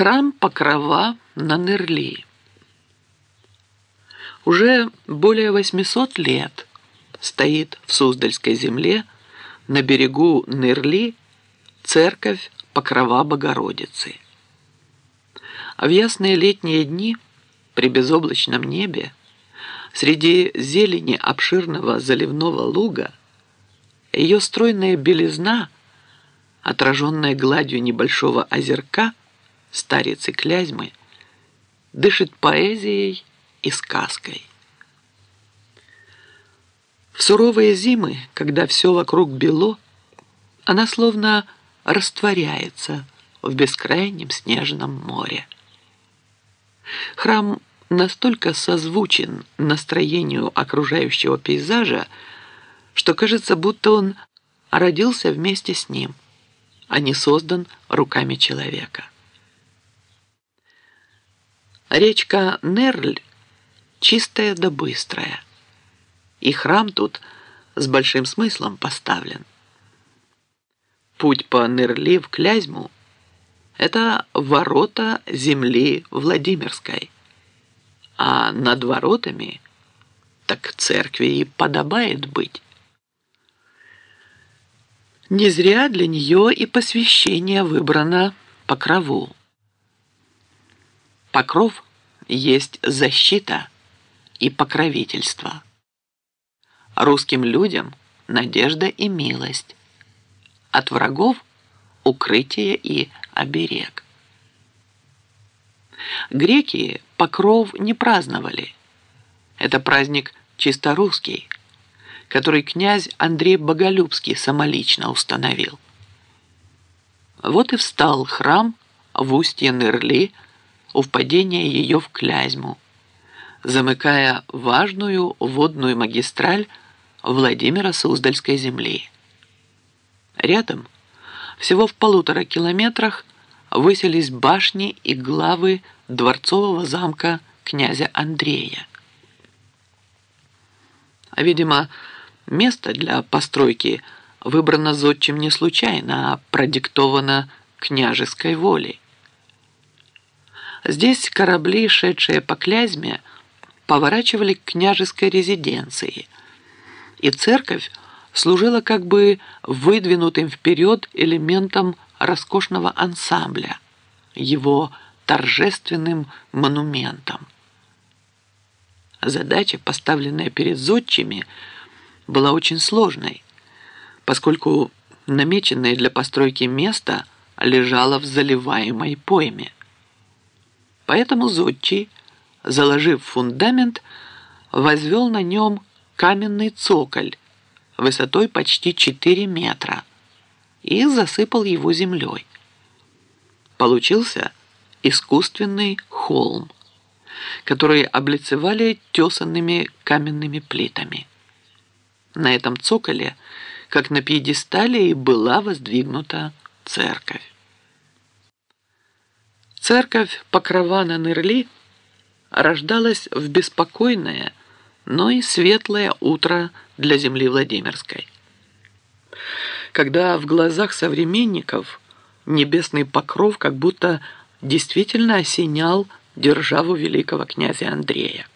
Храм Покрова на Нерли. Уже более 800 лет стоит в Суздальской земле на берегу Нерли церковь Покрова Богородицы. А в ясные летние дни при безоблачном небе среди зелени обширного заливного луга ее стройная белизна, отраженная гладью небольшого озерка, старицы Клязьмы, дышит поэзией и сказкой. В суровые зимы, когда все вокруг бело, она словно растворяется в бескрайнем снежном море. Храм настолько созвучен настроению окружающего пейзажа, что кажется, будто он родился вместе с ним, а не создан руками человека. Речка Нерль чистая да быстрая, и храм тут с большим смыслом поставлен. Путь по Нерли в Клязьму – это ворота земли Владимирской, а над воротами так церкви и подобает быть. Не зря для нее и посвящение выбрано покрову. Покров есть защита и покровительство. Русским людям надежда и милость. От врагов укрытие и оберег. Греки покров не праздновали. Это праздник чисто русский – который князь Андрей Боголюбский самолично установил. Вот и встал храм в устье Нырли у впадения ее в Клязьму, замыкая важную водную магистраль Владимира Суздальской земли. Рядом, всего в полутора километрах, выселись башни и главы дворцового замка князя Андрея. А, видимо, Место для постройки выбрано зодчим не случайно, а продиктовано княжеской волей. Здесь корабли, шедшие по Клязьме, поворачивали к княжеской резиденции, и церковь служила как бы выдвинутым вперед элементом роскошного ансамбля, его торжественным монументом. Задача, поставленная перед зодчими – была очень сложной, поскольку намеченное для постройки место лежало в заливаемой пойме. Поэтому Зодчий, заложив фундамент, возвел на нем каменный цоколь высотой почти 4 метра и засыпал его землей. Получился искусственный холм, который облицевали тесанными каменными плитами. На этом цоколе, как на пьедестале, и была воздвигнута церковь. Церковь Покрова на Нырли рождалась в беспокойное, но и светлое утро для земли Владимирской. Когда в глазах современников небесный покров как будто действительно осенял державу великого князя Андрея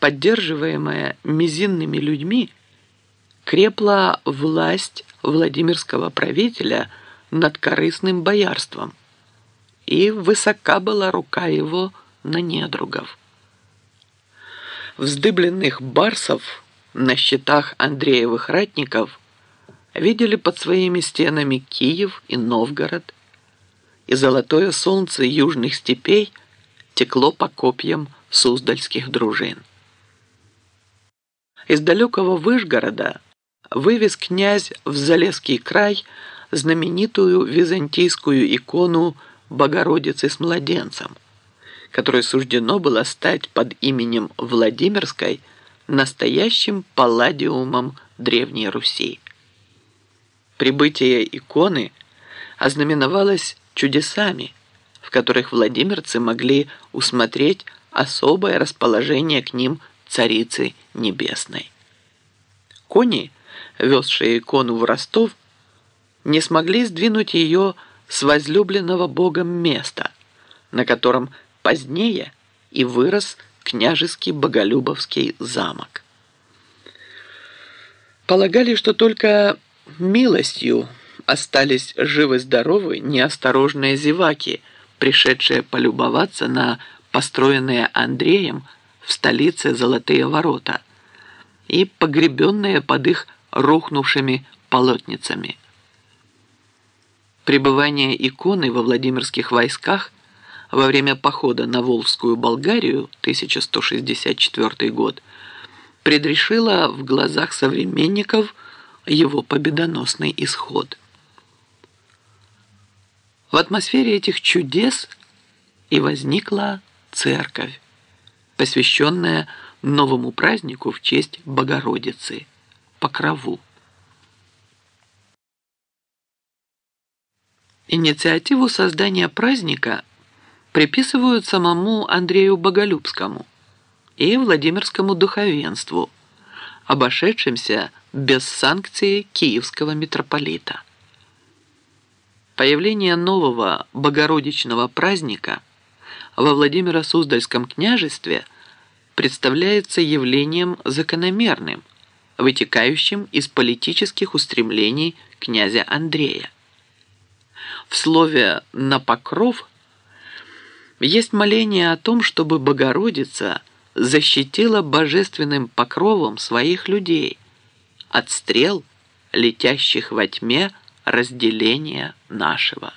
поддерживаемая мизинными людьми, крепла власть Владимирского правителя над корыстным боярством, и высока была рука его на недругов. Вздыбленных барсов на счетах Андреевых ратников видели под своими стенами Киев и Новгород, и золотое солнце южных степей текло по копьям суздальских дружин. Из далекого Выжгорода вывез князь в Залесский край знаменитую византийскую икону Богородицы с младенцем, которой суждено было стать под именем Владимирской настоящим палладиумом Древней Руси. Прибытие иконы ознаменовалось чудесами, в которых владимирцы могли усмотреть особое расположение к ним Царицы Небесной. Кони, везшие икону в Ростов, не смогли сдвинуть ее с возлюбленного Богом места, на котором позднее и вырос княжеский Боголюбовский замок. Полагали, что только милостью остались живы-здоровы неосторожные зеваки, пришедшие полюбоваться на построенные Андреем в столице Золотые ворота и погребенные под их рухнувшими полотницами. Пребывание иконы во Владимирских войсках во время похода на Волжскую Болгарию 1164 год предрешило в глазах современников его победоносный исход. В атмосфере этих чудес и возникла церковь, посвященная новому празднику в честь Богородицы, Покрову. Инициативу создания праздника приписывают самому Андрею Боголюбскому и Владимирскому духовенству, обошедшимся без санкции киевского митрополита. Появление нового богородичного праздника во Владимиро-Суздальском княжестве представляется явлением закономерным, вытекающим из политических устремлений князя Андрея. В слове «на покров» есть моление о том, чтобы Богородица защитила божественным покровом своих людей от стрел, летящих во тьме разделения нашего.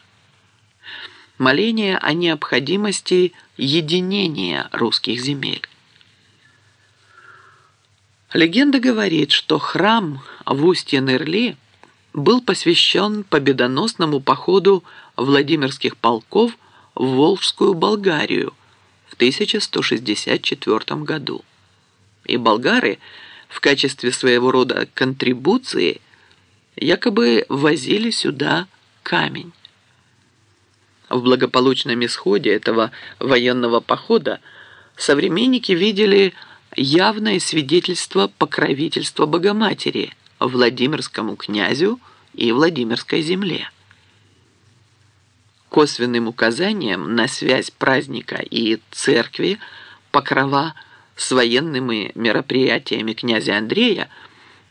Моление о необходимости единения русских земель. Легенда говорит, что храм в устье Нырли – был посвящен победоносному походу Владимирских полков в Волжскую Болгарию в 1164 году. И болгары в качестве своего рода контрибуции якобы возили сюда камень. В благополучном исходе этого военного похода современники видели явное свидетельство покровительства Богоматери – Владимирскому князю и Владимирской земле. Косвенным указанием на связь праздника и церкви покрова с военными мероприятиями князя Андрея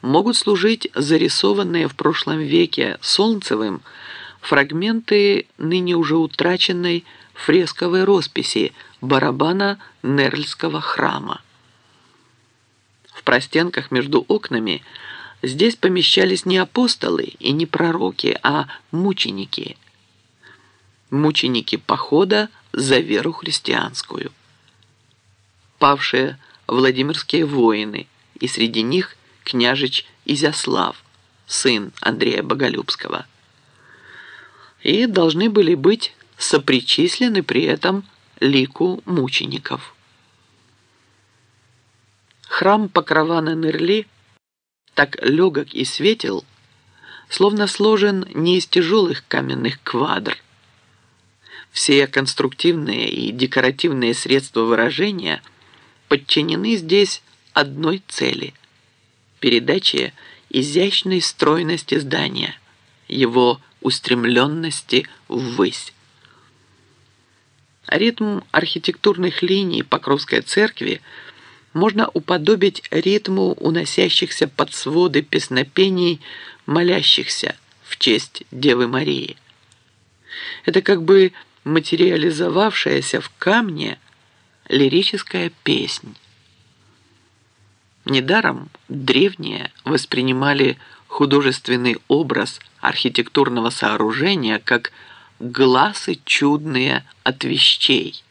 могут служить зарисованные в прошлом веке Солнцевым фрагменты ныне уже утраченной фресковой росписи барабана Нерльского храма. В простенках между окнами – Здесь помещались не апостолы и не пророки, а мученики. Мученики похода за веру христианскую. Павшие Владимирские воины, и среди них княжич Изяслав, сын Андрея Боголюбского. И должны были быть сопричислены при этом лику мучеников. Храм Покрова на Нырли – так легок и светел, словно сложен не из тяжелых каменных квадр. Все конструктивные и декоративные средства выражения подчинены здесь одной цели – передаче изящной стройности здания, его устремленности ввысь. Ритм архитектурных линий Покровской церкви – можно уподобить ритму уносящихся под своды песнопений молящихся в честь Девы Марии. Это как бы материализовавшаяся в камне лирическая песнь. Недаром древние воспринимали художественный образ архитектурного сооружения как глазы чудные от вещей,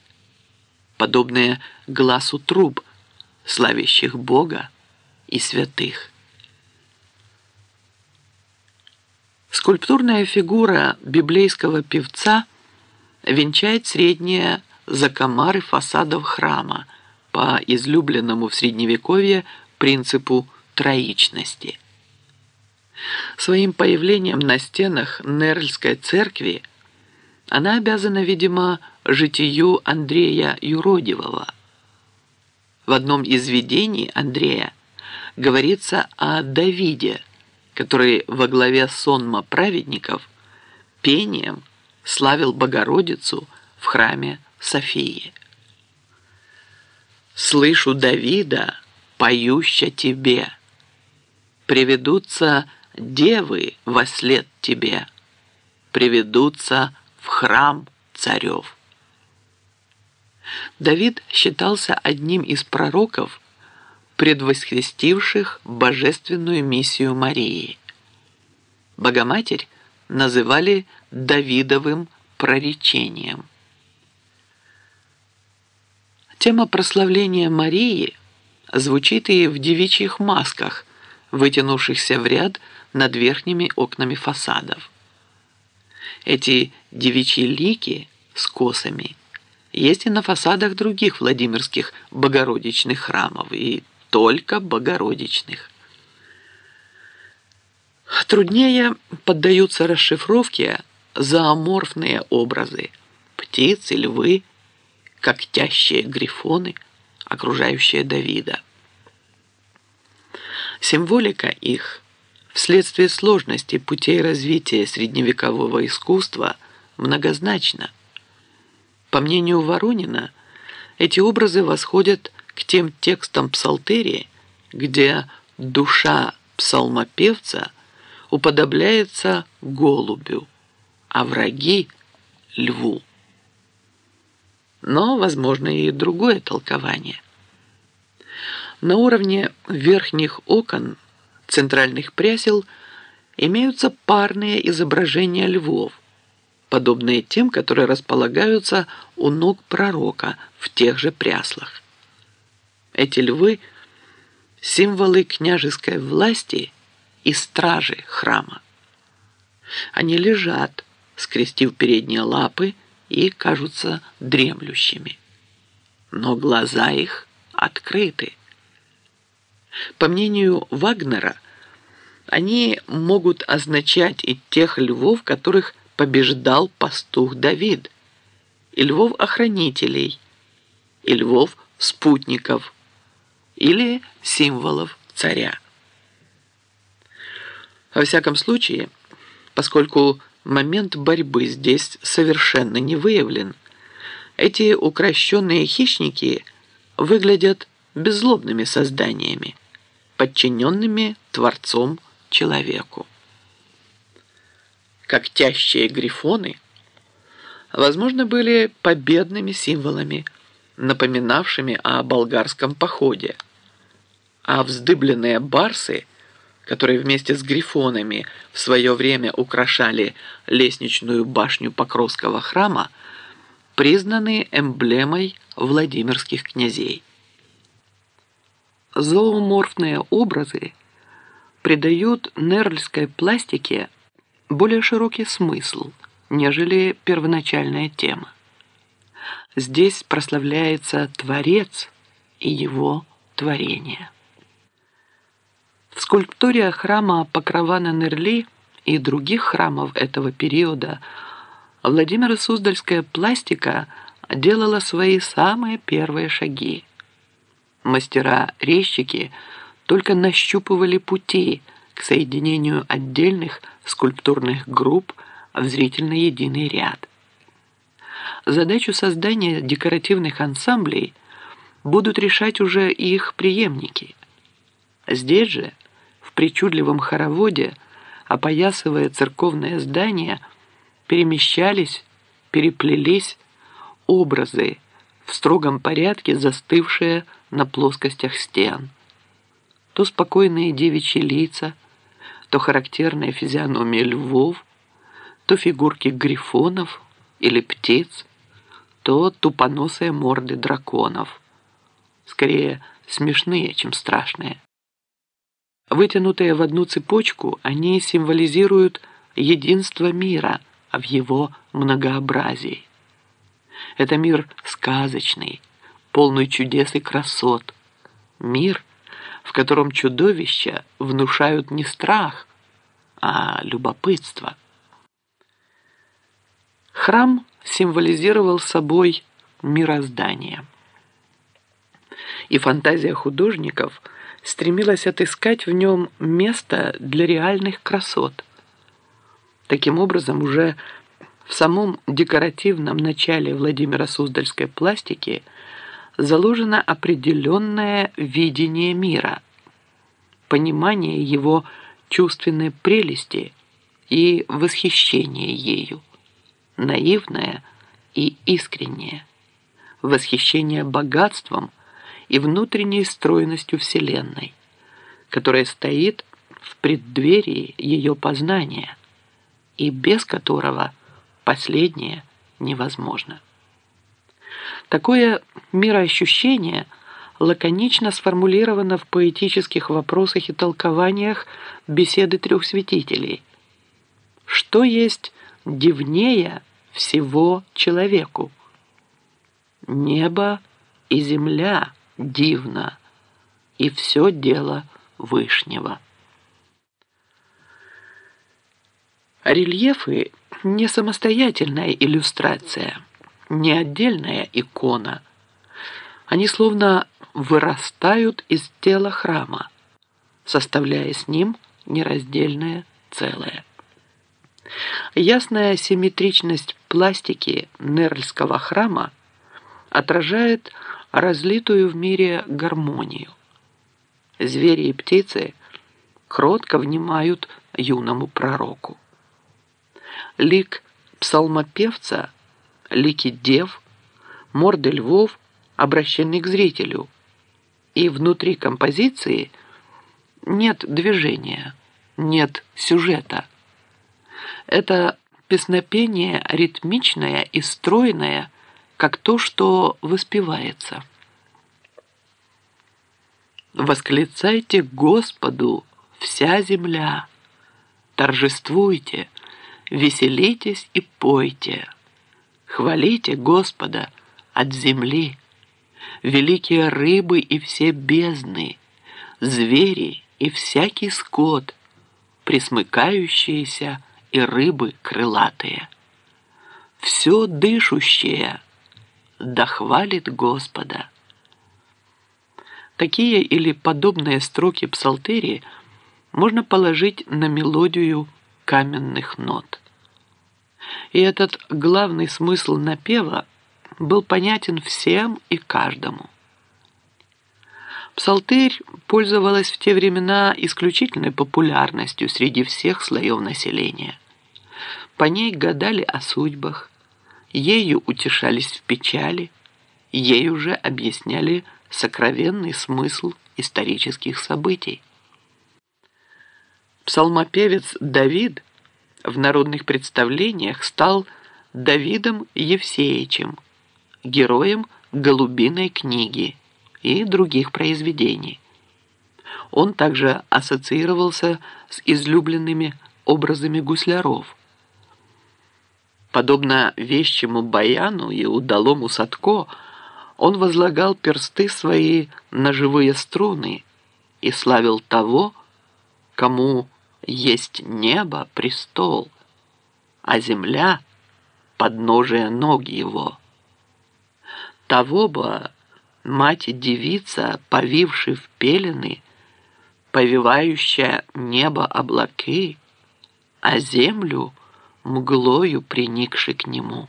подобные глазу труб – славящих Бога и святых. Скульптурная фигура библейского певца венчает средние закомары фасадов храма по излюбленному в Средневековье принципу троичности. Своим появлением на стенах Нерльской церкви она обязана, видимо, житию Андрея Юродивого – в одном из видений Андрея говорится о Давиде, который во главе сонма праведников пением славил Богородицу в храме Софии. «Слышу Давида, поюща тебе, приведутся девы во след тебе, приведутся в храм царев». Давид считался одним из пророков, предвосхистивших божественную миссию Марии. Богоматерь называли Давидовым проречением. Тема прославления Марии звучит и в девичьих масках, вытянувшихся в ряд над верхними окнами фасадов. Эти девичьи лики с косами есть и на фасадах других Владимирских богородичных храмов, и только богородичных. Труднее поддаются расшифровке зооморфные образы птицы, львы, когтящие грифоны, окружающие Давида. Символика их вследствие сложности путей развития средневекового искусства многозначна. По мнению Воронина, эти образы восходят к тем текстам псалтерии, где душа псалмопевца уподобляется голубю, а враги – льву. Но возможно и другое толкование. На уровне верхних окон центральных прясел имеются парные изображения львов, подобные тем, которые располагаются у ног пророка в тех же пряслах. Эти львы – символы княжеской власти и стражи храма. Они лежат, скрестив передние лапы, и кажутся дремлющими. Но глаза их открыты. По мнению Вагнера, они могут означать и тех львов, которых побеждал пастух Давид, и львов-охранителей, и львов-спутников, или символов царя. Во всяком случае, поскольку момент борьбы здесь совершенно не выявлен, эти укращенные хищники выглядят беззлобными созданиями, подчиненными Творцом человеку. Когтящие грифоны, возможно, были победными символами, напоминавшими о болгарском походе, а вздыбленные барсы – которые вместе с грифонами в свое время украшали лестничную башню Покровского храма, признаны эмблемой Владимирских князей. Зооморфные образы придают нерльской пластике более широкий смысл, нежели первоначальная тема. Здесь прославляется Творец и его творение. В скульптуре храма Покрова на Нерли и других храмов этого периода Владимира Суздальская пластика делала свои самые первые шаги. Мастера-резчики только нащупывали пути к соединению отдельных скульптурных групп в зрительно единый ряд. Задачу создания декоративных ансамблей будут решать уже их преемники. Здесь же – причудливом хороводе, опоясывая церковное здание, перемещались, переплелись образы в строгом порядке, застывшие на плоскостях стен. То спокойные девичьи лица, то характерные физиономии львов, то фигурки грифонов или птиц, то тупоносые морды драконов. Скорее, смешные, чем страшные. Вытянутые в одну цепочку, они символизируют единство мира в его многообразии. Это мир сказочный, полный чудес и красот. Мир, в котором чудовища внушают не страх, а любопытство. Храм символизировал собой мироздание. И фантазия художников – стремилась отыскать в нем место для реальных красот. Таким образом, уже В самом декоративном начале Владимира Суздальской пластики заложено определенное видение мира, понимание его чувственной прелести и восхищение ею, наивное и искреннее, восхищение богатством и внутренней стройностью Вселенной, которая стоит в преддверии ее познания и без которого – Последнее невозможно. Такое мироощущение лаконично сформулировано в поэтических вопросах и толкованиях беседы трех святителей. Что есть дивнее всего человеку? Небо и земля дивно, и все дело Вышнего. Рельефы не самостоятельная иллюстрация, не отдельная икона. Они словно вырастают из тела храма, составляя с ним нераздельное целое. Ясная симметричность пластики Нерльского храма отражает разлитую в мире гармонию. Звери и птицы кротко внимают юному пророку лик псалмопевца, лики дев, морды львов обращены к зрителю. И внутри композиции нет движения, нет сюжета. Это песнопение ритмичное и стройное, как то, что воспевается. Восклицайте Господу, вся земля, торжествуйте – веселитесь и пойте, хвалите Господа от земли, великие рыбы и все бездны, звери и всякий скот, присмыкающиеся и рыбы крылатые. Все дышущее да хвалит Господа. Такие или подобные строки псалтерии можно положить на мелодию каменных нот. И этот главный смысл напева был понятен всем и каждому. Псалтырь пользовалась в те времена исключительной популярностью среди всех слоев населения. По ней гадали о судьбах, ею утешались в печали, ею же объясняли сокровенный смысл исторических событий. Псалмопевец Давид в народных представлениях стал Давидом Евсеичем, героем «Голубиной книги» и других произведений. Он также ассоциировался с излюбленными образами гусляров. Подобно вещему баяну и удалому садко, он возлагал персты свои на живые струны и славил того, кому есть небо престол, а земля подножие ног его. Того бы мать-девица, повивши в пелены, повивающая небо облаки, а землю мглою приникши к нему.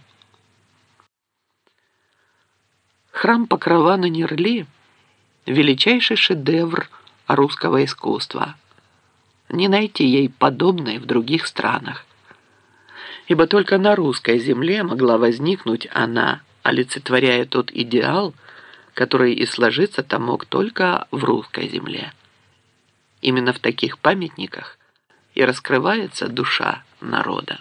Храм Покрова на Нерли – величайший шедевр русского искусства – не найти ей подобной в других странах. Ибо только на русской земле могла возникнуть она, олицетворяя тот идеал, который и сложиться-то мог только в русской земле. Именно в таких памятниках и раскрывается душа народа.